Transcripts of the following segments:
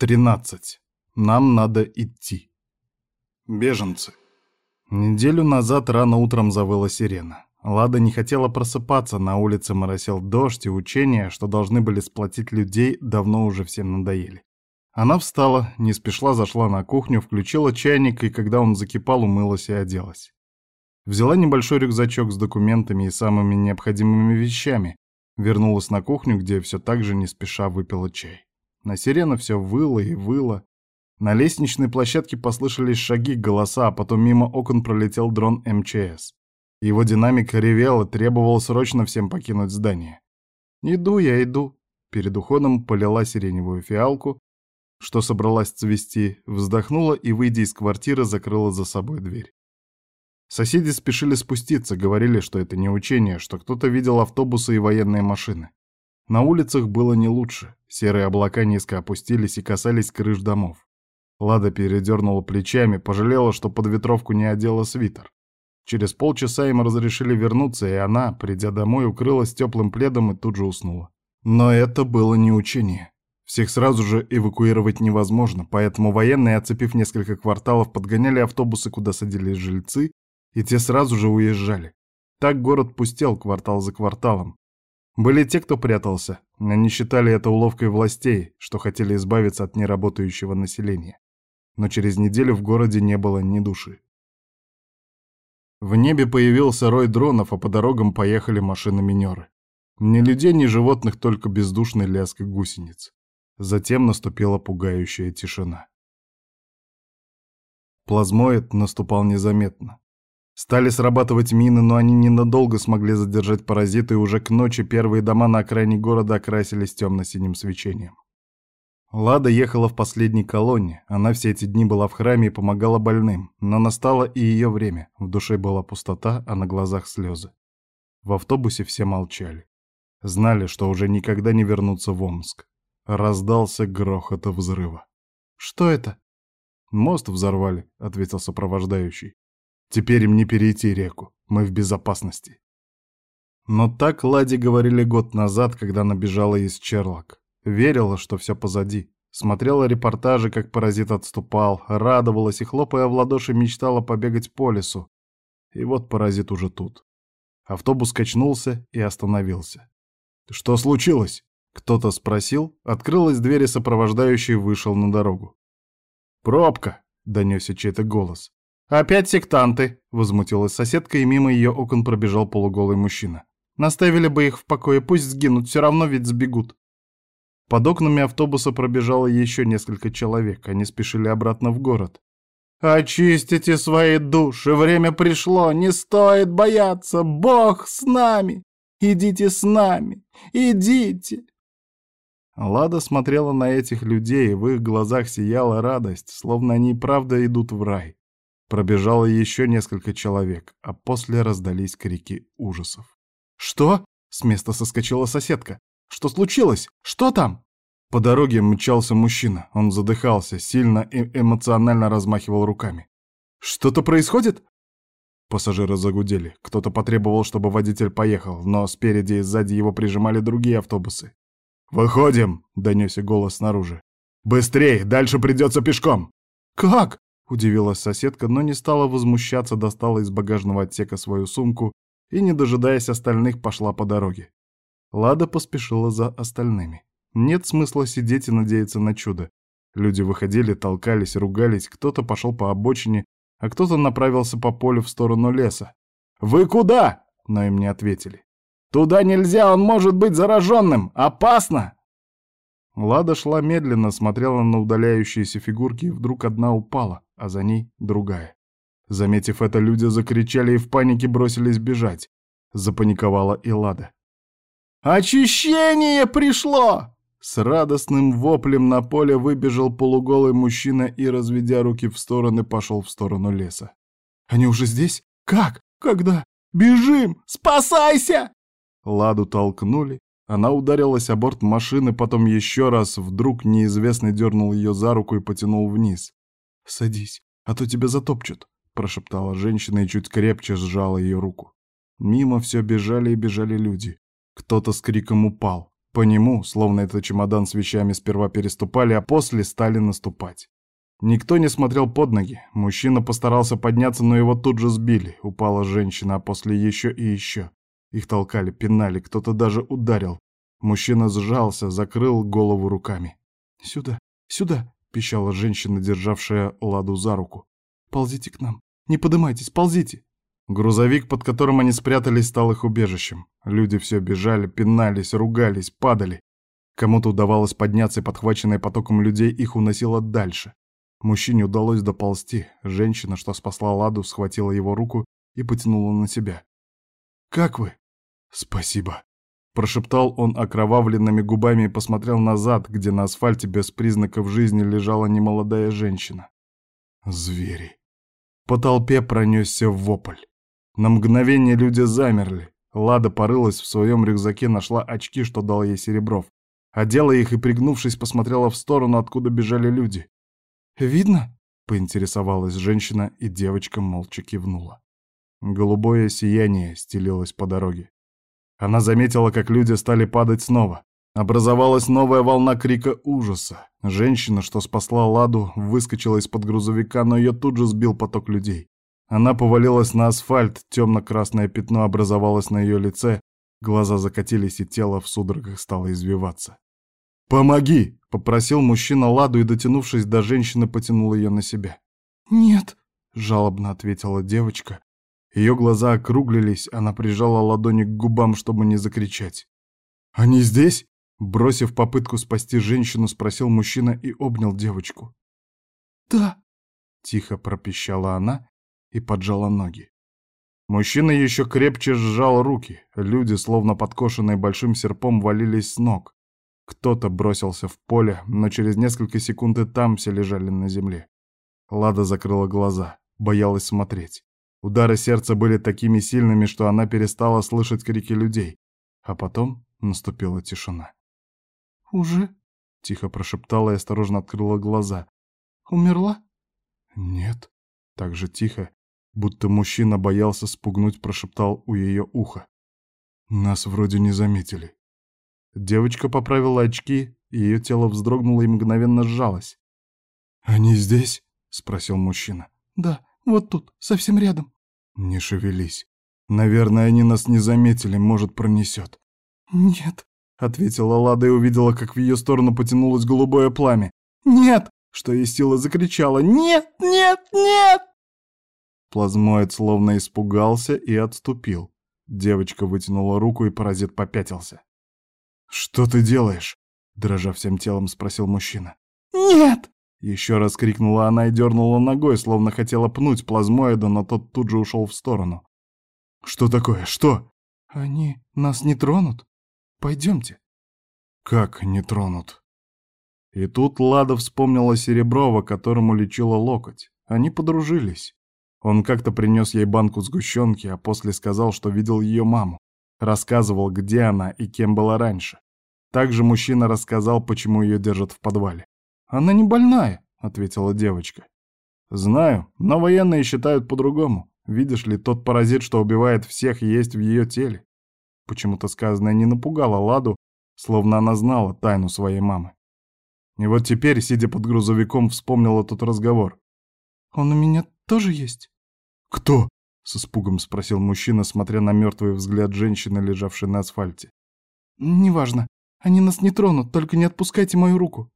13. Нам надо идти. Беженцы. Неделю назад рано утром завыла сирена. Лада не хотела просыпаться, на улице моросил дождь, и учения, что должны были сплотить людей, давно уже всем надоели. Она встала, не спешла зашла на кухню, включила чайник, и когда он закипал, умылась и оделась. Взяла небольшой рюкзачок с документами и самыми необходимыми вещами, вернулась на кухню, где все так же не спеша выпила чай. На сирену все выло и выло. На лестничной площадке послышались шаги, голоса, а потом мимо окон пролетел дрон МЧС. Его динамик ревел и требовал срочно всем покинуть здание. «Иду я, иду». Перед уходом полила сиреневую фиалку, что собралась цвести, вздохнула и, выйдя из квартиры, закрыла за собой дверь. Соседи спешили спуститься, говорили, что это не учение, что кто-то видел автобусы и военные машины. На улицах было не лучше. Серые облака низко опустились и касались крыш домов. Лада передернула плечами, пожалела, что под ветровку не одела свитер. Через полчаса им разрешили вернуться, и она, придя домой, укрылась теплым пледом и тут же уснула. Но это было не учение. Всех сразу же эвакуировать невозможно, поэтому военные, оцепив несколько кварталов, подгоняли автобусы, куда садились жильцы, и те сразу же уезжали. Так город пустел квартал за кварталом, были те, кто прятался. Они считали это уловкой властей, что хотели избавиться от неработающего населения. Но через неделю в городе не было ни души. В небе появился рой дронов, а по дорогам поехали машины-минеры. Ни людей, ни животных, только бездушный лязг гусениц. Затем наступила пугающая тишина. Плазмоид наступал незаметно. Стали срабатывать мины, но они ненадолго смогли задержать паразиты, и уже к ночи первые дома на окраине города окрасились темно-синим свечением. Лада ехала в последней колонне, она все эти дни была в храме и помогала больным, но настало и ее время, в душе была пустота, а на глазах слезы. В автобусе все молчали. Знали, что уже никогда не вернутся в Омск. Раздался грохот взрыва. «Что это?» «Мост взорвали», — ответил сопровождающий. Теперь им не перейти реку, мы в безопасности. Но так Лади говорили год назад, когда набежала из Черлок. Верила, что все позади. Смотрела репортажи, как паразит отступал, радовалась и, хлопая в ладоши, мечтала побегать по лесу. И вот паразит уже тут. Автобус качнулся и остановился. «Что случилось?» Кто-то спросил, открылась дверь и сопровождающий вышел на дорогу. «Пробка!» — донесся чей-то голос. «Опять сектанты!» — возмутилась соседка, и мимо ее окон пробежал полуголый мужчина. «Наставили бы их в покое, пусть сгинут, все равно ведь сбегут». Под окнами автобуса пробежало еще несколько человек, они спешили обратно в город. «Очистите свои души, время пришло, не стоит бояться, Бог с нами! Идите с нами, идите!» Лада смотрела на этих людей, в их глазах сияла радость, словно они правда идут в рай. Пробежало еще несколько человек, а после раздались крики ужасов. «Что?» — с места соскочила соседка. «Что случилось? Что там?» По дороге мчался мужчина. Он задыхался, сильно и эмоционально размахивал руками. «Что-то происходит?» Пассажиры загудели. Кто-то потребовал, чтобы водитель поехал, но спереди и сзади его прижимали другие автобусы. «Выходим!» — донесся голос снаружи. «Быстрей! Дальше придется пешком!» «Как?» Удивилась соседка, но не стала возмущаться, достала из багажного отсека свою сумку и, не дожидаясь остальных, пошла по дороге. Лада поспешила за остальными. Нет смысла сидеть и надеяться на чудо. Люди выходили, толкались, ругались, кто-то пошел по обочине, а кто-то направился по полю в сторону леса. «Вы куда?» — но им не ответили. «Туда нельзя, он может быть зараженным! Опасно!» Лада шла медленно, смотрела на удаляющиеся фигурки, и вдруг одна упала а за ней другая. Заметив это, люди закричали и в панике бросились бежать. Запаниковала и Лада. «Очищение пришло!» С радостным воплем на поле выбежал полуголый мужчина и, разведя руки в стороны, пошел в сторону леса. «Они уже здесь? Как? Когда? Бежим! Спасайся!» Ладу толкнули. Она ударилась о борт машины, потом еще раз. Вдруг неизвестный дернул ее за руку и потянул вниз. «Садись, а то тебя затопчут», — прошептала женщина и чуть крепче сжала ее руку. Мимо все бежали и бежали люди. Кто-то с криком упал. По нему, словно это чемодан с вещами, сперва переступали, а после стали наступать. Никто не смотрел под ноги. Мужчина постарался подняться, но его тут же сбили. Упала женщина, а после еще и еще. Их толкали, пинали, кто-то даже ударил. Мужчина сжался, закрыл голову руками. «Сюда, сюда!» — пищала женщина, державшая Ладу за руку. «Ползите к нам! Не подымайтесь, ползите!» Грузовик, под которым они спрятались, стал их убежищем. Люди все бежали, пинались, ругались, падали. Кому-то удавалось подняться, и подхваченная потоком людей их уносило дальше. Мужчине удалось доползти. Женщина, что спасла Ладу, схватила его руку и потянула на себя. «Как вы?» «Спасибо», — прошептал он окровавленными губами и посмотрел назад, где на асфальте без признаков жизни лежала немолодая женщина. «Звери». По толпе пронесся вопль. На мгновение люди замерли. Лада порылась в своем рюкзаке, нашла очки, что дал ей Серебров. Одела их и, пригнувшись, посмотрела в сторону, откуда бежали люди. «Видно?» — поинтересовалась женщина, и девочка молча кивнула. Голубое сияние стелилось по дороге. Она заметила, как люди стали падать снова. Образовалась новая волна крика ужаса. Женщина, что спасла Ладу, выскочила из-под грузовика, но ее тут же сбил поток людей. Она повалилась на асфальт, темно-красное пятно образовалось на ее лице, глаза закатились, и тело в судорогах стало извиваться. «Помоги!» — попросил мужчина Ладу и, дотянувшись до женщины, потянул ее на себя. «Нет!» — жалобно ответила девочка, ее глаза округлились, она прижала ладони к губам, чтобы не закричать. «Они здесь?» Бросив попытку спасти женщину, спросил мужчина и обнял девочку. «Да», — тихо пропищала она и поджала ноги. Мужчина еще крепче сжал руки. Люди, словно подкошенные большим серпом, валились с ног. Кто-то бросился в поле, но через несколько секунд и там все лежали на земле. Лада закрыла глаза, боялась смотреть. Удары сердца были такими сильными, что она перестала слышать крики людей. А потом наступила тишина. «Уже?» — тихо прошептала и осторожно открыла глаза. «Умерла?» «Нет». Так же тихо, будто мужчина боялся спугнуть, прошептал у ее уха. «Нас вроде не заметили». Девочка поправила очки, и ее тело вздрогнуло и мгновенно сжалось. «Они здесь?» — спросил мужчина. «Да, вот тут, совсем рядом». «Не шевелись. Наверное, они нас не заметили, может, пронесет». «Нет», — ответила Лада и увидела, как в ее сторону потянулось голубое пламя. «Нет!» — что есть сила закричала. «Нет! Нет! Нет!» Плазмоид словно испугался и отступил. Девочка вытянула руку, и паразит попятился. «Что ты делаешь?» — дрожа всем телом, спросил мужчина. «Нет!» Еще раз крикнула она и дернула ногой, словно хотела пнуть плазмоида, но тот тут же ушел в сторону. «Что такое? Что?» «Они нас не тронут? Пойдемте». «Как не тронут?» И тут Лада вспомнила Сереброва, которому лечила локоть. Они подружились. Он как-то принес ей банку сгущенки, а после сказал, что видел ее маму. Рассказывал, где она и кем была раньше. Также мужчина рассказал, почему ее держат в подвале. «Она не больная», — ответила девочка. «Знаю, но военные считают по-другому. Видишь ли, тот паразит, что убивает всех, есть в ее теле». Почему-то сказанное не напугало Ладу, словно она знала тайну своей мамы. И вот теперь, сидя под грузовиком, вспомнила тот разговор. «Он у меня тоже есть?» «Кто?» — с испугом спросил мужчина, смотря на мертвый взгляд женщины, лежавшей на асфальте. «Неважно. Они нас не тронут, только не отпускайте мою руку».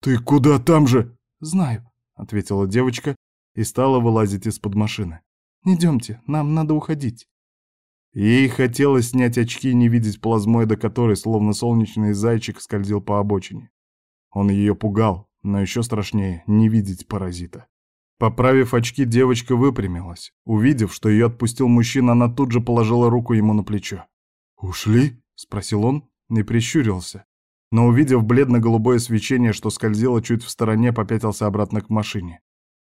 «Ты куда там же?» «Знаю», — ответила девочка и стала вылазить из-под машины. «Идемте, нам надо уходить». Ей хотелось снять очки и не видеть плазмоида, который, словно солнечный зайчик, скользил по обочине. Он ее пугал, но еще страшнее — не видеть паразита. Поправив очки, девочка выпрямилась. Увидев, что ее отпустил мужчина, она тут же положила руку ему на плечо. «Ушли?» — спросил он и прищурился но, увидев бледно-голубое свечение, что скользило чуть в стороне, попятился обратно к машине.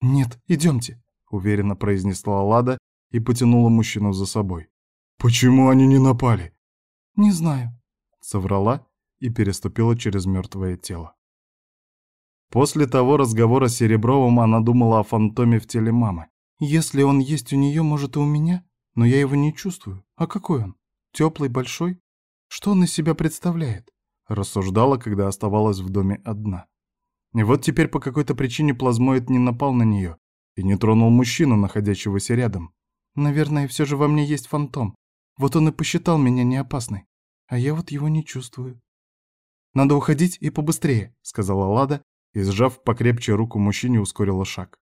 «Нет, идемте», — уверенно произнесла Лада и потянула мужчину за собой. «Почему они не напали?» «Не знаю», — соврала и переступила через мертвое тело. После того разговора с Серебровым она думала о фантоме в теле мамы. «Если он есть у нее, может, и у меня, но я его не чувствую. А какой он? Теплый, большой? Что он из себя представляет? Рассуждала, когда оставалась в доме одна. И вот теперь по какой-то причине плазмоид не напал на нее и не тронул мужчину, находящегося рядом. Наверное, все же во мне есть фантом. Вот он и посчитал меня неопасной. А я вот его не чувствую. «Надо уходить и побыстрее», — сказала Лада, и, сжав покрепче руку мужчине, ускорила шаг.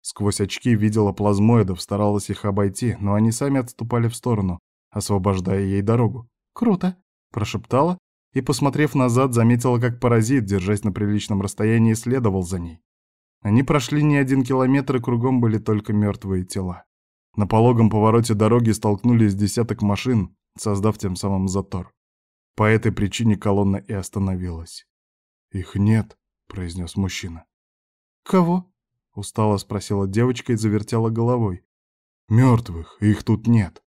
Сквозь очки видела плазмоидов, старалась их обойти, но они сами отступали в сторону, освобождая ей дорогу. «Круто!» — прошептала и, посмотрев назад, заметила, как паразит, держась на приличном расстоянии, следовал за ней. Они прошли не один километр, и кругом были только мертвые тела. На пологом повороте дороги столкнулись десяток машин, создав тем самым затор. По этой причине колонна и остановилась. «Их нет», — произнес мужчина. «Кого?» — устало спросила девочка и завертела головой. «Мертвых, их тут нет».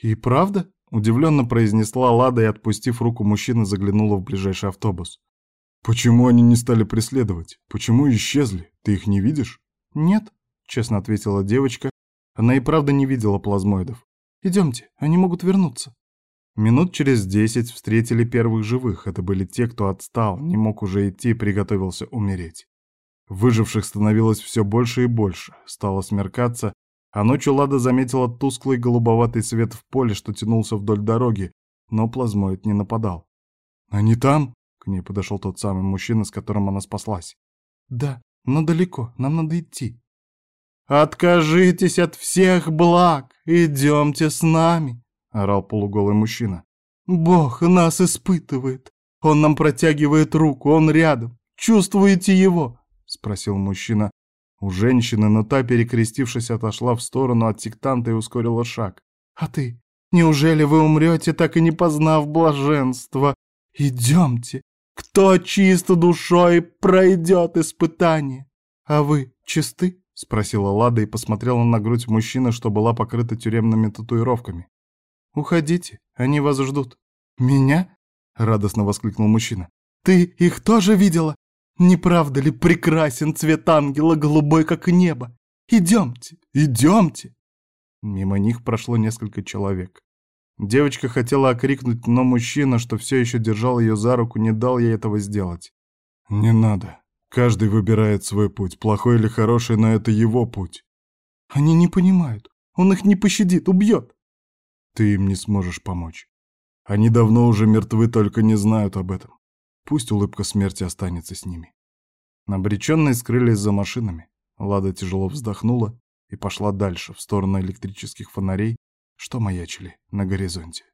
«И правда?» — удивленно произнесла Лада и, отпустив руку мужчины, заглянула в ближайший автобус. «Почему они не стали преследовать? Почему исчезли? Ты их не видишь?» «Нет», — честно ответила девочка. Она и правда не видела плазмоидов. «Идемте, они могут вернуться». Минут через десять встретили первых живых. Это были те, кто отстал, не мог уже идти, приготовился умереть. Выживших становилось все больше и больше. Стало смеркаться, а ночью Лада заметила тусклый голубоватый свет в поле, что тянулся вдоль дороги, но плазмоид не нападал. «Они там?» — к ней подошел тот самый мужчина, с которым она спаслась. «Да, но далеко, нам надо идти». «Откажитесь от всех благ, идемте с нами», — орал полуголый мужчина. «Бог нас испытывает. Он нам протягивает руку, он рядом. Чувствуете его?» — спросил мужчина у женщины, но та, перекрестившись, отошла в сторону от сектанта и ускорила шаг. «А ты? Неужели вы умрете, так и не познав блаженства? Идемте. Кто чист душой, пройдет испытание. А вы чисты?» — спросила Лада и посмотрела на грудь мужчины, что была покрыта тюремными татуировками. «Уходите, они вас ждут». «Меня?» — радостно воскликнул мужчина. «Ты их тоже видела? Не правда ли прекрасен цвет ангела, голубой, как небо? Идемте, идемте!» Мимо них прошло несколько человек. Девочка хотела окрикнуть, но мужчина, что все еще держал ее за руку, не дал ей этого сделать. «Не надо. Каждый выбирает свой путь, плохой или хороший, но это его путь». «Они не понимают. Он их не пощадит, убьет». Ты им не сможешь помочь. Они давно уже мертвы, только не знают об этом. Пусть улыбка смерти останется с ними. Обреченные скрылись за машинами. Лада тяжело вздохнула и пошла дальше, в сторону электрических фонарей, что маячили на горизонте.